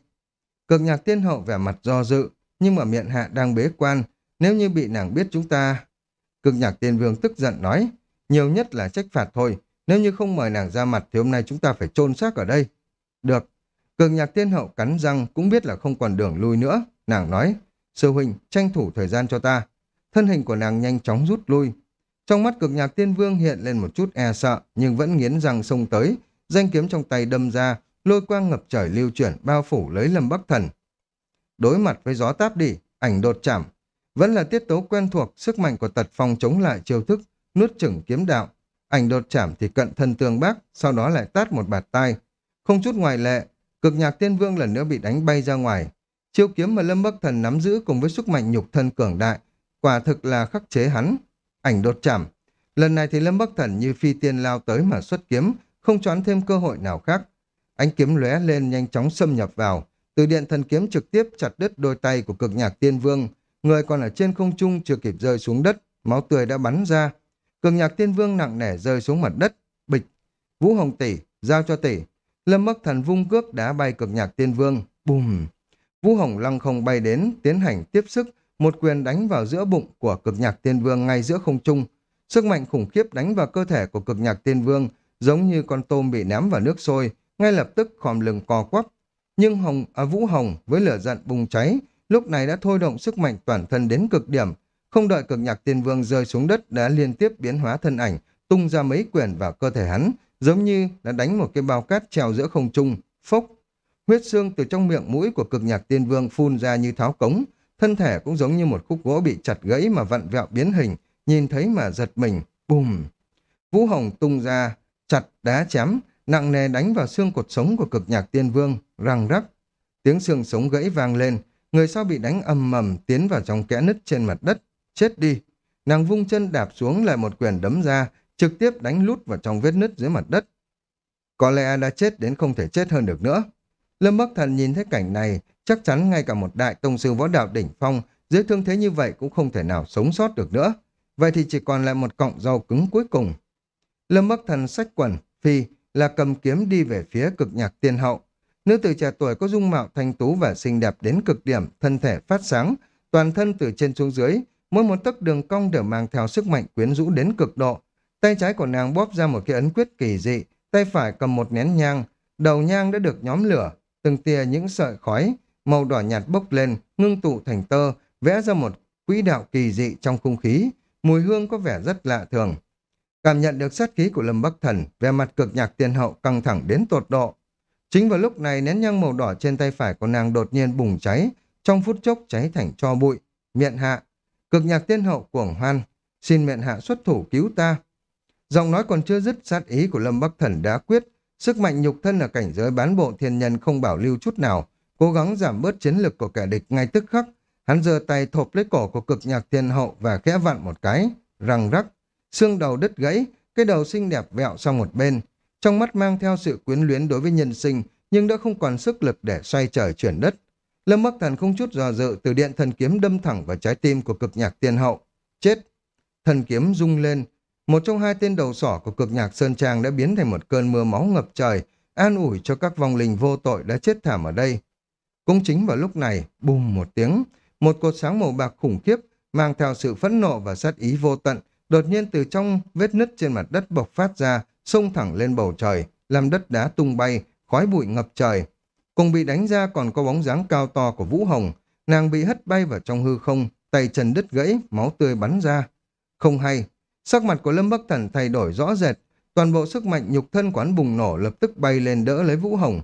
Cường nhạc tiên hậu vẻ mặt do dự, nhưng mà miệng hạ đang bế quan, nếu như bị nàng biết chúng ta... cực nhạc tiên vương tức giận nói, nhiều nhất là trách phạt thôi, nếu như không mời nàng ra mặt thì hôm nay chúng ta phải chôn xác ở đây. Được, cường nhạc tiên hậu cắn răng cũng biết là không còn đường lui nữa, nàng nói, sư huynh tranh thủ thời gian cho ta. Thân hình của nàng nhanh chóng rút lui. Trong mắt cực nhạc tiên vương hiện lên một chút e sợ, nhưng vẫn nghiến răng xông tới, danh kiếm trong tay đâm ra, lôi quang ngập trời lưu chuyển bao phủ lấy lâm bắc thần. Đối mặt với gió táp đi, ảnh đột chạm, vẫn là tiết tấu quen thuộc, sức mạnh của tật phong chống lại chiêu thức, nuốt chửng kiếm đạo. Ảnh đột chạm thì cận thân tương bác, sau đó lại tát một bạt tai. Không chút ngoài lệ, cực nhạc tiên vương lần nữa bị đánh bay ra ngoài. Chiêu kiếm mà Lâm Bắc Thần nắm giữ cùng với sức mạnh nhục thân cường đại, quả thực là khắc chế hắn. Ảnh đột chạm. Lần này thì Lâm Bắc Thần như phi tiên lao tới mà xuất kiếm, không choán thêm cơ hội nào khác. Ánh kiếm lóe lên nhanh chóng xâm nhập vào. Từ điện thần kiếm trực tiếp chặt đứt đôi tay của cực nhạc tiên vương. Người còn ở trên không trung chưa kịp rơi xuống đất, máu tươi đã bắn ra. Cực nhạc tiên vương nặng nề rơi xuống mặt đất. Bịch. Vũ Hồng tỷ, giao cho tỷ. Lâm Bắc Thần vung cước đá bay cực nhạc tiên vương. Bùm. Vũ Hồng lăng không bay đến, tiến hành tiếp sức, một quyền đánh vào giữa bụng của cực nhạc tiên vương ngay giữa không trung. Sức mạnh khủng khiếp đánh vào cơ thể của cực nhạc tiên vương, giống như con tôm bị ném vào nước sôi, ngay lập tức khom lưng co quắp. Nhưng Hồng, à, Vũ Hồng với lửa giận bùng cháy, lúc này đã thôi động sức mạnh toàn thân đến cực điểm. Không đợi cực nhạc tiên vương rơi xuống đất đã liên tiếp biến hóa thân ảnh, tung ra mấy quyền vào cơ thể hắn, giống như đã đánh một cái bao cát treo giữa không trung, phốc. Huyết xương từ trong miệng mũi của cực nhạc tiên vương phun ra như tháo cống, thân thể cũng giống như một khúc gỗ bị chặt gãy mà vặn vẹo biến hình, nhìn thấy mà giật mình, bùm. Vũ Hồng tung ra, chặt đá chém, nặng nề đánh vào xương cột sống của cực nhạc tiên vương, răng rắc. Tiếng xương sống gãy vang lên, người sau bị đánh ầm mầm tiến vào trong kẽ nứt trên mặt đất, chết đi. Nàng vung chân đạp xuống lại một quyền đấm ra, trực tiếp đánh lút vào trong vết nứt dưới mặt đất. Có lẽ đã chết đến không thể chết hơn được nữa. Lâm Bắc Thần nhìn thấy cảnh này, chắc chắn ngay cả một đại tông sư võ đạo đỉnh phong dưới thương thế như vậy cũng không thể nào sống sót được nữa. Vậy thì chỉ còn lại một cọng rau cứng cuối cùng. Lâm Bắc Thần sách quần, phi là cầm kiếm đi về phía cực nhạc tiên hậu. Nữ tử trẻ tuổi có dung mạo thanh tú và xinh đẹp đến cực điểm, thân thể phát sáng, toàn thân từ trên xuống dưới, mỗi một tấc đường cong đều mang theo sức mạnh quyến rũ đến cực độ. Tay trái của nàng bóp ra một cái ấn quyết kỳ dị, tay phải cầm một nén nhang, đầu nhang đã được nhóm lửa, từng tia những sợi khói, màu đỏ nhạt bốc lên, ngưng tụ thành tơ, vẽ ra một quỹ đạo kỳ dị trong không khí, mùi hương có vẻ rất lạ thường. Cảm nhận được sát khí của Lâm Bắc Thần, vẻ mặt cực nhạc tiên hậu căng thẳng đến tột độ. Chính vào lúc này nén nhang màu đỏ trên tay phải của nàng đột nhiên bùng cháy, trong phút chốc cháy thành cho bụi. Miệng hạ, cực nhạc tiên hậu cuồng hoan, xin miệng hạ xuất thủ cứu ta. Giọng nói còn chưa dứt sát ý của Lâm Bắc Thần đã quyết, sức mạnh nhục thân ở cảnh giới bán bộ thiên nhân không bảo lưu chút nào, cố gắng giảm bớt chiến lực của kẻ địch ngay tức khắc. Hắn giơ tay thộp lấy cổ của cực nhạc tiên hậu và khẽ vặn một cái, răng rắc, xương đầu đứt gãy, cái đầu xinh đẹp vẹo sang một bên, trong mắt mang theo sự quyến luyến đối với nhân sinh, nhưng đã không còn sức lực để xoay trời chuyển đất. Lâm Bắc Thần không chút dò dự từ điện thần kiếm đâm thẳng vào trái tim của cực nhạc tiên hậu. Chết! Thần kiếm rung lên. Một trong hai tên đầu sỏ của cực nhạc Sơn Trang đã biến thành một cơn mưa máu ngập trời, an ủi cho các vong linh vô tội đã chết thảm ở đây. Cũng chính vào lúc này, bùm một tiếng, một cột sáng màu bạc khủng khiếp mang theo sự phẫn nộ và sát ý vô tận, đột nhiên từ trong vết nứt trên mặt đất bộc phát ra, xông thẳng lên bầu trời, làm đất đá tung bay, khói bụi ngập trời. Cùng bị đánh ra còn có bóng dáng cao to của Vũ Hồng, nàng bị hất bay vào trong hư không, tay chân đứt gãy, máu tươi bắn ra. Không hay, sắc mặt của Lâm Bắc Thần thay đổi rõ rệt, toàn bộ sức mạnh nhục thân quán bùng nổ lập tức bay lên đỡ lấy Vũ Hồng.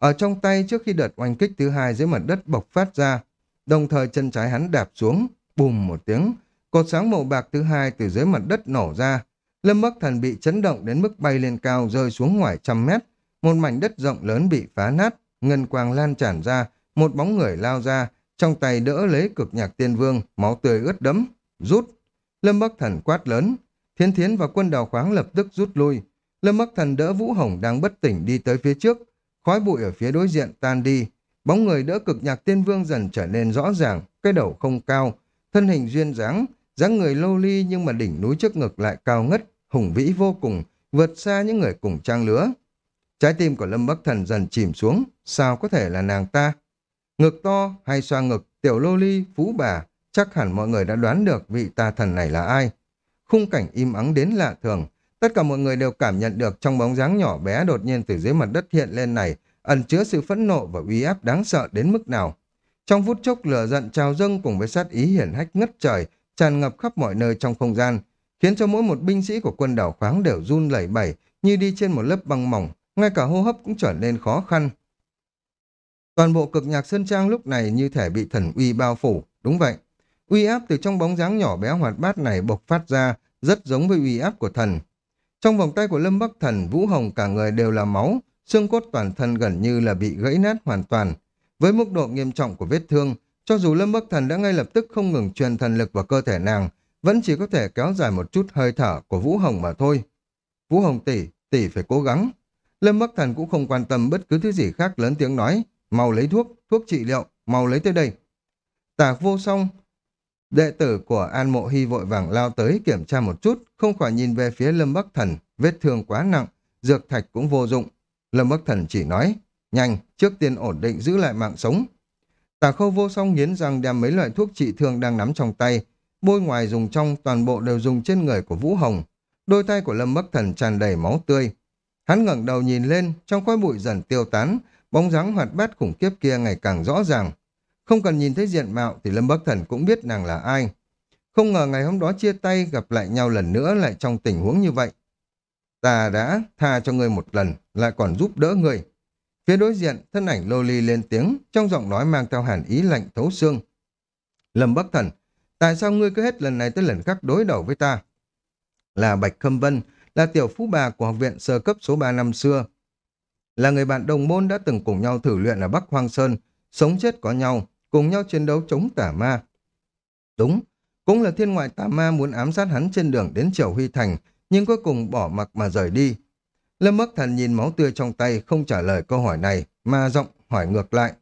Ở trong tay trước khi đợt oanh kích thứ hai dưới mặt đất bộc phát ra, đồng thời chân trái hắn đạp xuống, bùm một tiếng, cột sáng màu bạc thứ hai từ dưới mặt đất nổ ra. Lâm Bắc Thần bị chấn động đến mức bay lên cao rơi xuống ngoài trăm mét, một mảnh đất rộng lớn bị phá nát, ngân quang lan tràn ra, một bóng người lao ra, trong tay đỡ lấy cực nhạc tiên vương, máu tươi ướt đẫm, rút. Lâm Bắc Thần quát lớn, Thiên Thiến và quân đào khoáng lập tức rút lui. Lâm Bắc Thần đỡ Vũ Hồng đang bất tỉnh đi tới phía trước, khói bụi ở phía đối diện tan đi. Bóng người đỡ cực nhạc tiên vương dần trở nên rõ ràng, cái đầu không cao, thân hình duyên dáng, dáng người lô ly nhưng mà đỉnh núi trước ngực lại cao ngất, hùng vĩ vô cùng, vượt xa những người cùng trang lứa. Trái tim của Lâm Bắc Thần dần chìm xuống, sao có thể là nàng ta? Ngực to hay xoa ngực, tiểu lô ly, phú bà, chắc hẳn mọi người đã đoán được vị tà thần này là ai. Khung cảnh im ắng đến lạ thường, tất cả mọi người đều cảm nhận được trong bóng dáng nhỏ bé đột nhiên từ dưới mặt đất hiện lên này, ẩn chứa sự phẫn nộ và uy áp đáng sợ đến mức nào. Trong phút chốc lửa giận trào dâng cùng với sát ý hiển hách ngất trời, tràn ngập khắp mọi nơi trong không gian, khiến cho mỗi một binh sĩ của quân đảo khoáng đều run lẩy bẩy như đi trên một lớp băng mỏng, ngay cả hô hấp cũng trở nên khó khăn. Toàn bộ cực nhạc Sơn Trang lúc này như thể bị thần uy bao phủ, đúng vậy. Uy áp từ trong bóng dáng nhỏ bé hoạt bát này bộc phát ra, rất giống với uy áp của thần. Trong vòng tay của Lâm Bắc Thần, Vũ Hồng cả người đều là máu, xương cốt toàn thân gần như là bị gãy nát hoàn toàn. Với mức độ nghiêm trọng của vết thương, cho dù Lâm Bắc Thần đã ngay lập tức không ngừng truyền thần lực vào cơ thể nàng, vẫn chỉ có thể kéo dài một chút hơi thở của Vũ Hồng mà thôi. Vũ Hồng tỷ, tỷ phải cố gắng. Lâm Bắc Thần cũng không quan tâm bất cứ thứ gì khác lớn tiếng nói, mau lấy thuốc, thuốc trị liệu, mau lấy tới đây. Tạc vô song, đệ tử của An Mộ Hy vội vàng lao tới kiểm tra một chút, không khỏi nhìn về phía Lâm Bắc Thần, vết thương quá nặng, dược thạch cũng vô dụng. Lâm Bắc Thần chỉ nói, nhanh, trước tiên ổn định giữ lại mạng sống. Tà khâu vô song nghiến răng đem mấy loại thuốc trị thương đang nắm trong tay, bôi ngoài dùng trong toàn bộ đều dùng trên người của Vũ Hồng. Đôi tay của Lâm Bắc Thần tràn đầy máu tươi. Hắn ngẩng đầu nhìn lên, trong khói bụi dần tiêu tán, bóng dáng hoạt bát khủng khiếp kia ngày càng rõ ràng. Không cần nhìn thấy diện mạo thì Lâm Bắc Thần cũng biết nàng là ai. Không ngờ ngày hôm đó chia tay gặp lại nhau lần nữa lại trong tình huống như vậy. Ta đã tha cho ngươi một lần, lại còn giúp đỡ ngươi. Phía đối diện, thân ảnh Loli lên tiếng, trong giọng nói mang theo hàn ý lạnh thấu xương. Lâm Bắc Thần, tại sao ngươi cứ hết lần này tới lần khác đối đầu với ta? Là Bạch Khâm Vân, là tiểu phú bà của học viện sơ cấp số 3 năm xưa. Là người bạn đồng môn đã từng cùng nhau thử luyện ở Bắc Hoang Sơn, sống chết có nhau, cùng nhau chiến đấu chống tả ma. Đúng, cũng là thiên ngoại tà ma muốn ám sát hắn trên đường đến Triều Huy Thành, nhưng cuối cùng bỏ mặc mà rời đi. Lâm Bắc Thần nhìn máu tươi trong tay không trả lời câu hỏi này, mà giọng hỏi ngược lại.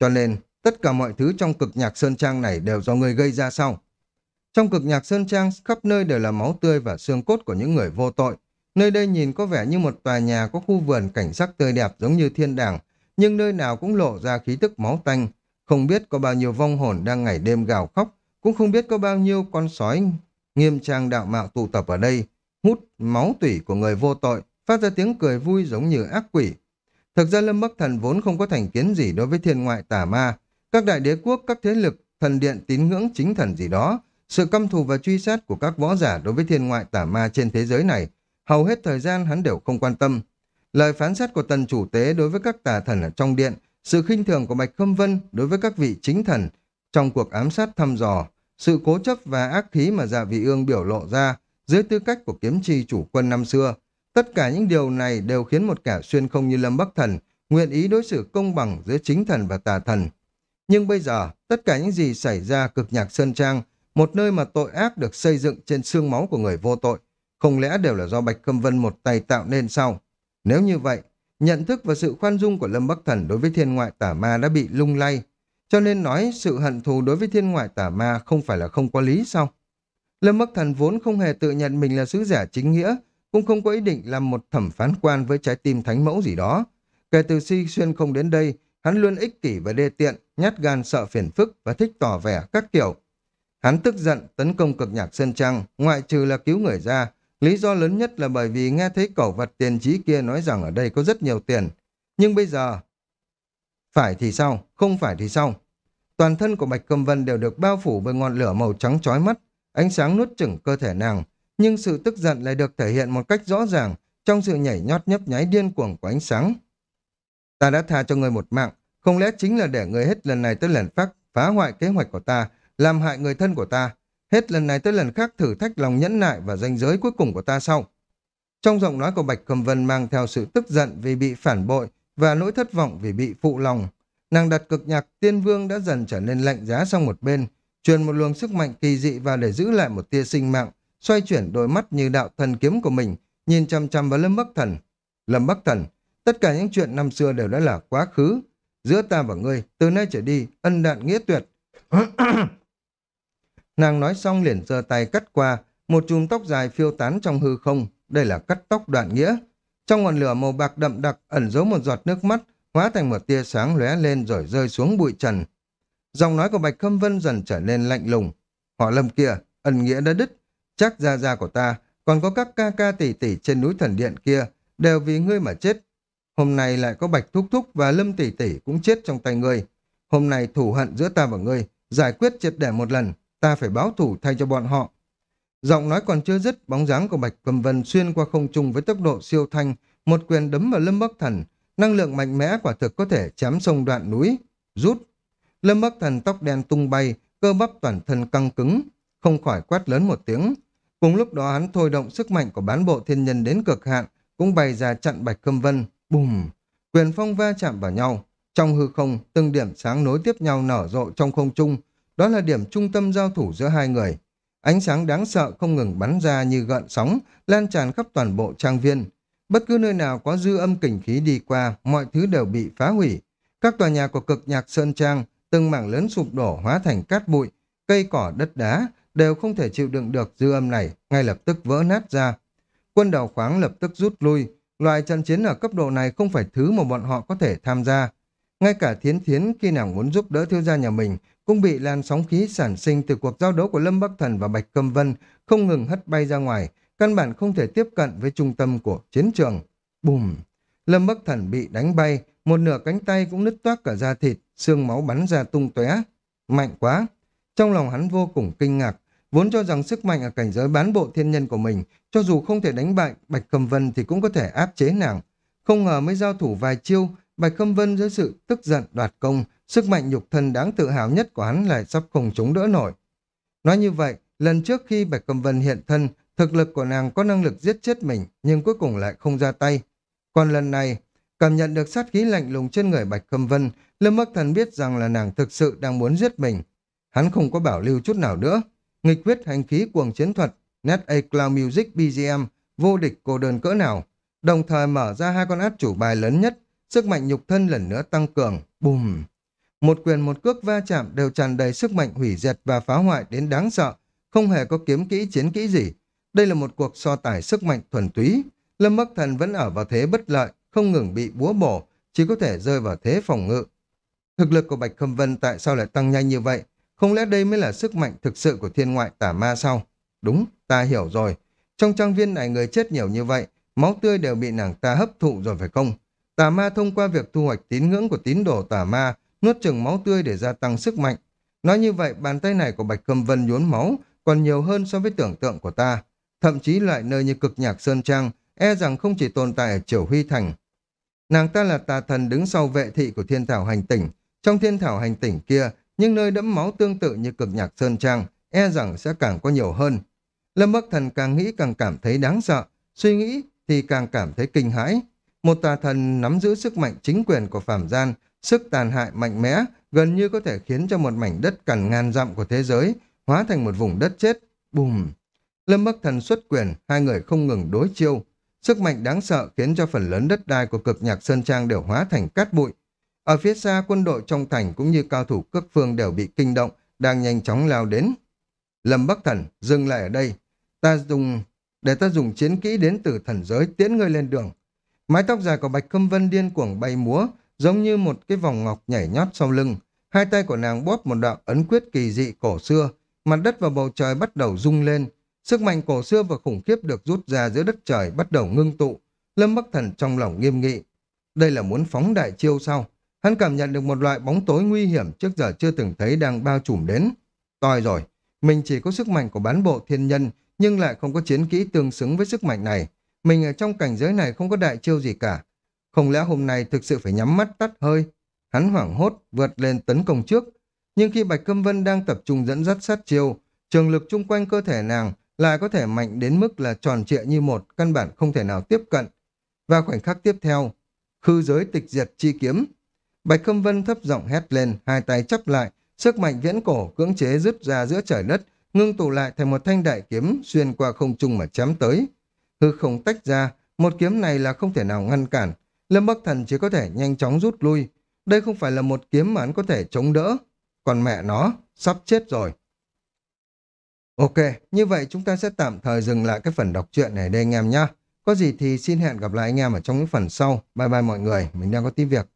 Cho nên, tất cả mọi thứ trong cực nhạc Sơn Trang này đều do người gây ra sao? Trong cực nhạc Sơn Trang, khắp nơi đều là máu tươi và xương cốt của những người vô tội. Nơi đây nhìn có vẻ như một tòa nhà có khu vườn cảnh sắc tươi đẹp giống như thiên đàng, nhưng nơi nào cũng lộ ra khí tức máu tanh. Không biết có bao nhiêu vong hồn đang ngày đêm gào khóc, cũng không biết có bao nhiêu con sói nghiêm trang đạo mạo tụ tập ở đây, hút máu tủy của người vô tội, phát ra tiếng cười vui giống như ác quỷ. Thực ra Lâm Bắc Thần vốn không có thành kiến gì đối với thiên ngoại tà ma. Các đại đế quốc, các thế lực, thần điện tín ngưỡng chính thần gì đó, sự căm thù và truy sát của các võ giả đối với thiên ngoại tà ma trên thế giới này, hầu hết thời gian hắn đều không quan tâm. Lời phán xét của tần chủ tế đối với các tà thần ở trong điện, sự khinh thường của Bạch Khâm Vân đối với các vị chính thần trong cuộc ám sát thăm dò, sự cố chấp và ác khí mà dạ vị ương biểu lộ ra dưới tư cách của kiếm chi chủ quân năm xưa, Tất cả những điều này đều khiến một kẻ xuyên không như Lâm Bắc Thần nguyện ý đối xử công bằng giữa chính thần và tà thần. Nhưng bây giờ, tất cả những gì xảy ra cực nhạc Sơn Trang, một nơi mà tội ác được xây dựng trên xương máu của người vô tội, không lẽ đều là do Bạch Khâm Vân một tay tạo nên sao? Nếu như vậy, nhận thức và sự khoan dung của Lâm Bắc Thần đối với thiên ngoại tả ma đã bị lung lay, cho nên nói sự hận thù đối với thiên ngoại tả ma không phải là không có lý sao? Lâm Bắc Thần vốn không hề tự nhận mình là sứ giả chính nghĩa, cũng không có ý định làm một thẩm phán quan với trái tim thánh mẫu gì đó. Kể từ si xuyên không đến đây, hắn luôn ích kỷ và đê tiện, nhát gan sợ phiền phức và thích tỏ vẻ các kiểu. Hắn tức giận tấn công cực nhạc Sơn Trăng, ngoại trừ là cứu người ra. Lý do lớn nhất là bởi vì nghe thấy cẩu vật tiền trí kia nói rằng ở đây có rất nhiều tiền. Nhưng bây giờ, phải thì sao, không phải thì sao? Toàn thân của Bạch Cầm Vân đều được bao phủ bởi ngọn lửa màu trắng chói mắt, ánh sáng nuốt chửng cơ thể nàng, nhưng sự tức giận lại được thể hiện một cách rõ ràng trong sự nhảy nhót nhấp nháy điên cuồng của ánh sáng. Ta đã tha cho người một mạng, không lẽ chính là để người hết lần này tới lần khác phá hoại kế hoạch của ta, làm hại người thân của ta, hết lần này tới lần khác thử thách lòng nhẫn nại và danh giới cuối cùng của ta sau. Trong giọng nói của Bạch Cầm Vân mang theo sự tức giận vì bị phản bội và nỗi thất vọng vì bị phụ lòng. Nàng đặt cực nhạc tiên vương đã dần trở nên lạnh giá sang một bên, truyền một luồng sức mạnh kỳ dị vào để giữ lại một tia sinh mạng, xoay chuyển đôi mắt như đạo thần kiếm của mình, nhìn chăm chăm vào Lâm Bắc Thần. Lâm Bắc Thần, tất cả những chuyện năm xưa đều đã là quá khứ. Giữa ta và ngươi, từ nay trở đi, ân đạn nghĩa tuyệt. Nàng nói xong liền giơ tay cắt qua, một chùm tóc dài phiêu tán trong hư không, đây là cắt tóc đoạn nghĩa. Trong ngọn lửa màu bạc đậm đặc ẩn giấu một giọt nước mắt, hóa thành một tia sáng lóe lên rồi rơi xuống bụi trần. Giọng nói của Bạch Khâm Vân dần trở nên lạnh lùng. Họ lâm kia, ẩn nghĩa đã đứt. Chắc gia gia của ta, còn có các ca ca tỷ tỷ trên núi thần điện kia, đều vì ngươi mà chết. Hôm nay lại có Bạch Thúc Thúc và Lâm tỷ tỷ cũng chết trong tay ngươi. Hôm nay thủ hận giữa ta và ngươi, giải quyết triệt để một lần, ta phải báo thủ thay cho bọn họ. Giọng nói còn chưa dứt, bóng dáng của Bạch Cầm Vân xuyên qua không trung với tốc độ siêu thanh, một quyền đấm vào Lâm Bắc Thần, năng lượng mạnh mẽ quả thực có thể chém sông đoạn núi, rút. Lâm Bắc Thần tóc đen tung bay, cơ bắp toàn thân căng cứng, không khỏi quát lớn một tiếng. Cùng lúc đó hắn thôi động sức mạnh của bán bộ thiên nhân đến cực hạn, cũng bày ra chặn Bạch Cầm Vân, bùm, quyền phong va chạm vào nhau. Trong hư không, từng điểm sáng nối tiếp nhau nở rộ trong không trung, đó là điểm trung tâm giao thủ giữa hai người. Ánh sáng đáng sợ không ngừng bắn ra như gợn sóng, lan tràn khắp toàn bộ trang viên. Bất cứ nơi nào có dư âm kình khí đi qua, mọi thứ đều bị phá hủy. Các tòa nhà của cực nhạc Sơn Trang, từng mảng lớn sụp đổ hóa thành cát bụi, cây cỏ đất đá, đều không thể chịu đựng được dư âm này, ngay lập tức vỡ nát ra. Quân đầu khoáng lập tức rút lui, loại trận chiến ở cấp độ này không phải thứ mà bọn họ có thể tham gia. Ngay cả thiến thiến khi nào muốn giúp đỡ thiếu gia nhà mình cũng bị làn sóng khí sản sinh từ cuộc giao đấu của Lâm Bắc Thần và Bạch cầm Vân không ngừng hất bay ra ngoài, căn bản không thể tiếp cận với trung tâm của chiến trường. Bùm! Lâm Bắc Thần bị đánh bay, một nửa cánh tay cũng nứt toác cả da thịt, xương máu bắn ra tung tóe. Mạnh quá! Trong lòng hắn vô cùng kinh ngạc, vốn cho rằng sức mạnh ở cảnh giới bán bộ thiên nhân của mình, cho dù không thể đánh bại Bạch Cầm Vân thì cũng có thể áp chế nàng. Không ngờ mới giao thủ vài chiêu, Bạch Khâm Vân dưới sự tức giận đoạt công, sức mạnh nhục thân đáng tự hào nhất của hắn lại sắp không chống đỡ nổi. Nói như vậy, lần trước khi Bạch Khâm Vân hiện thân, thực lực của nàng có năng lực giết chết mình, nhưng cuối cùng lại không ra tay. Còn lần này, cảm nhận được sát khí lạnh lùng trên người Bạch Khâm Vân, Lâm Bắc Thần biết rằng là nàng thực sự đang muốn giết mình. Hắn không có bảo lưu chút nào nữa. Nghịch huyết hành khí cuồng chiến thuật, Net A Cloud Music BGM, vô địch cô đơn cỡ nào. Đồng thời mở ra hai con át chủ bài lớn nhất, sức mạnh nhục thân lần nữa tăng cường, bùm. Một quyền một cước va chạm đều tràn đầy sức mạnh hủy diệt và phá hoại đến đáng sợ, không hề có kiếm kỹ chiến kỹ gì. Đây là một cuộc so tải sức mạnh thuần túy. Lâm Bắc Thần vẫn ở vào thế bất lợi, không ngừng bị búa bổ, chỉ có thể rơi vào thế phòng ngự. Thực lực của Bạch Khâm Vân tại sao lại tăng nhanh như vậy? Không lẽ đây mới là sức mạnh thực sự của thiên ngoại tả ma sao? Đúng, ta hiểu rồi. Trong trang viên này người chết nhiều như vậy, máu tươi đều bị nàng ta hấp thụ rồi phải không? Tà ma thông qua việc thu hoạch tín ngưỡng của tín đồ tà ma, nuốt chừng máu tươi để gia tăng sức mạnh. Nói như vậy, bàn tay này của Bạch Cầm Vân nhuốm máu còn nhiều hơn so với tưởng tượng của ta. Thậm chí loại nơi như cực nhạc Sơn Trang, e rằng không chỉ tồn tại ở Triều Huy Thành. Nàng ta là tà thần đứng sau vệ thị của thiên thảo hành tỉnh. Trong thiên thảo hành tỉnh kia, nhưng nơi đẫm máu tương tự như cực nhạc Sơn Trang, e rằng sẽ càng có nhiều hơn. Lâm Bắc Thần càng nghĩ càng cảm thấy đáng sợ, suy nghĩ thì càng cảm thấy kinh hãi. Một tà thần nắm giữ sức mạnh chính quyền của phạm gian, sức tàn hại mạnh mẽ, gần như có thể khiến cho một mảnh đất cằn ngàn dặm của thế giới hóa thành một vùng đất chết. Bùm! Lâm Bắc Thần xuất quyền, hai người không ngừng đối chiêu. Sức mạnh đáng sợ khiến cho phần lớn đất đai của cực nhạc Sơn Trang đều hóa thành cát bụi. Ở phía xa quân đội trong thành cũng như cao thủ cước phương đều bị kinh động, đang nhanh chóng lao đến. Lâm Bắc Thần, dừng lại ở đây. Ta dùng... Để ta dùng chiến kỹ đến từ thần giới tiễn ngươi lên đường. Mái tóc dài của Bạch Câm Vân điên cuồng bay múa, giống như một cái vòng ngọc nhảy nhót sau lưng. Hai tay của nàng bóp một đạo ấn quyết kỳ dị cổ xưa, mặt đất và bầu trời bắt đầu rung lên. Sức mạnh cổ xưa và khủng khiếp được rút ra giữa đất trời bắt đầu ngưng tụ. Lâm Bắc Thần trong lòng nghiêm nghị. Đây là muốn phóng đại chiêu sao? Hắn cảm nhận được một loại bóng tối nguy hiểm trước giờ chưa từng thấy đang bao trùm đến. Toi rồi, mình chỉ có sức mạnh của bán bộ thiên nhân, nhưng lại không có chiến kỹ tương xứng với sức mạnh này. Mình ở trong cảnh giới này không có đại chiêu gì cả. Không lẽ hôm nay thực sự phải nhắm mắt tắt hơi? Hắn hoảng hốt, vượt lên tấn công trước. Nhưng khi Bạch Câm Vân đang tập trung dẫn dắt sát chiêu, trường lực chung quanh cơ thể nàng lại có thể mạnh đến mức là tròn trịa như một, căn bản không thể nào tiếp cận. Và khoảnh khắc tiếp theo, khư giới tịch diệt chi kiếm. Bạch Câm Vân thấp giọng hét lên, hai tay chấp lại, sức mạnh viễn cổ cưỡng chế rứt ra giữa trời đất, ngưng tụ lại thành một thanh đại kiếm xuyên qua không trung mà chém tới. Hư không tách ra, một kiếm này là không thể nào ngăn cản. Lâm Bắc Thần chỉ có thể nhanh chóng rút lui. Đây không phải là một kiếm mà hắn có thể chống đỡ. Còn mẹ nó, sắp chết rồi. Ok, như vậy chúng ta sẽ tạm thời dừng lại cái phần đọc truyện này đây anh em nhé. Có gì thì xin hẹn gặp lại anh em ở trong những phần sau. Bye bye mọi người, mình đang có tí việc.